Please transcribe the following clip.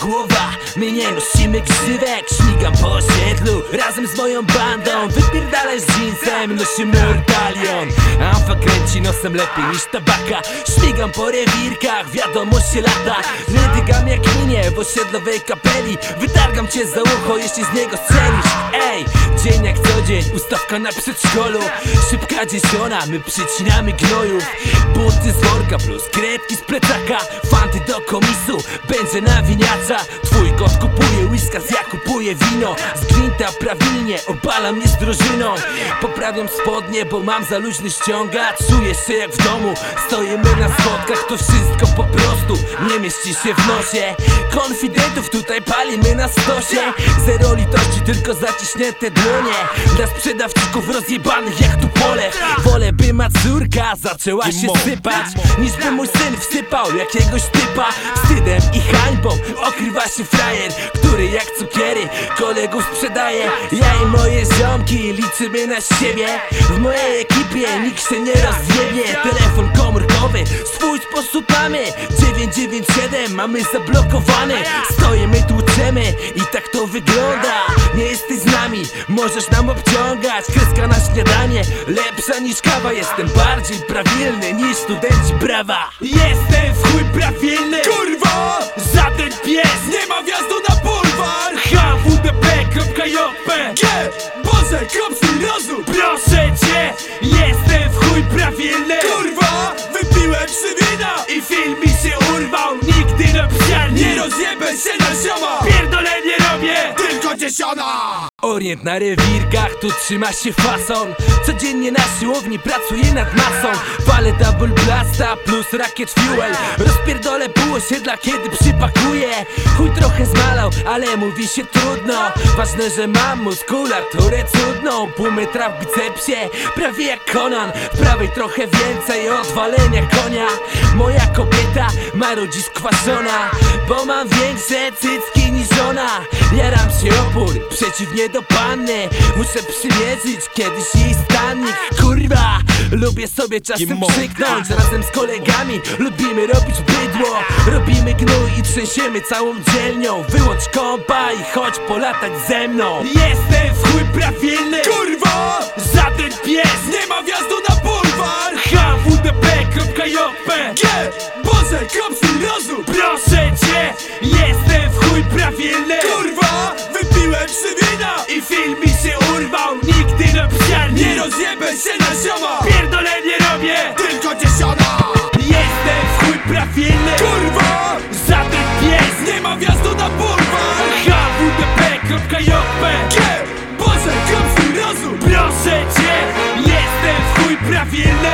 głowa My nie nosimy grzywek. Śmigam po osiedlu Razem z moją bandą. Wypierdalaj z jeansem Nosimy ortalion Amfa kręci nosem lepiej niż tabaka. Śmigam po rewirkach Wiadomo się lata. Nie dygam jak minie W osiedlowej kapeli. Wytargam cię za ucho Jeśli z niego strzelisz dzień jak co dzień Ustawka na przedszkolu. Szybka dziesiona My przycinamy gnojów Buty z worka plus kredki z plecaka. Fanty do komisu Będzie nawiniacza Twój kot kupuje whiskas, ja kupuję wino. Z gwinta prawilnie Obalam mnie z drużyną. Poprawiam spodnie, bo mam za luźny ściągacz. Czuję się jak w domu Stoimy na schodkach. To wszystko po prostu Nie mieści się w nosie. Konfidentów tutaj palimy na stosie. Zero litości, tylko zaciśnięte dłonie Dla sprzedawczyków rozjebanych jak tu pole. Wolę by Mazurka zaczęła się sypać Niż by mój syn wsypał jakiegoś typa. Wstydem i hańbą okrywa się frajer Który jak cukiery kolegów sprzedaje. Ja i moje ziomki liczymy na siebie. W mojej ekipie nikt się nie rozjebie Telefon komórkowy, swój sposób mamy. 997 mamy zablokowany. Stoimy, tłuczemy i tak to wygląda. Nie nami, możesz nam obciągać Kreska na śniadanie, lepsza niż kawa Jestem bardziej prawilny niż studenci prawa Jestem w chuj prawilny Kurwa! Żaden pies Nie ma wjazdu na bulwar! hvdp.jp G! Boże, kropski rozum! Proszę cię, jestem w chuj prawilny Kurwa! Wypiłem trzy wina! I film mi się urwał, nigdy na psiarni Nie rozjebę się na zioma! Orient na rewirkach, tu trzyma się fason. Codziennie na siłowni pracuję nad masą. Palę double blasta plus rakiet fuel. Rozpierdolę pół osiedla, kiedy przypakuję. Chuj trochę zmalał, ale mówi się trudno. Ważne, że mam muskulaturę cudną. Pół metra w bicepsie, prawie jak Conan. W prawej trochę więcej odwalenia konia. Moja kobieta ma rodzi skwaszona Bo mam większe cycki niż ona. Jaram się opór, przeciwnie do panny Muszę przymierzyć kiedyś jej stanik Kurwa, lubię sobie czasem krzyknąć Razem z kolegami. Lubimy robić bydło Robimy gnój i trzęsiemy całą dzielnią. Wyłącz kompa i chodź polatać ze mną. Jestem w chuj prawilny Kurwa! Wyrzucaj kapsuł Proszę cię, jestem w chuj prawilny Kurwa, wypiłem trzy wina. I film mi się urwał, nigdy do psiarni. Nie rozjebę się na zioma. Pierdolenie robię, tylko dziesiona. Jestem w chuj prawilny Kurwa, żaden pies. Nie ma wjazdu na bulwar. HWDP.jp Kie, Boże, kapsuł rozum Proszę cię, jestem w chuj prawilny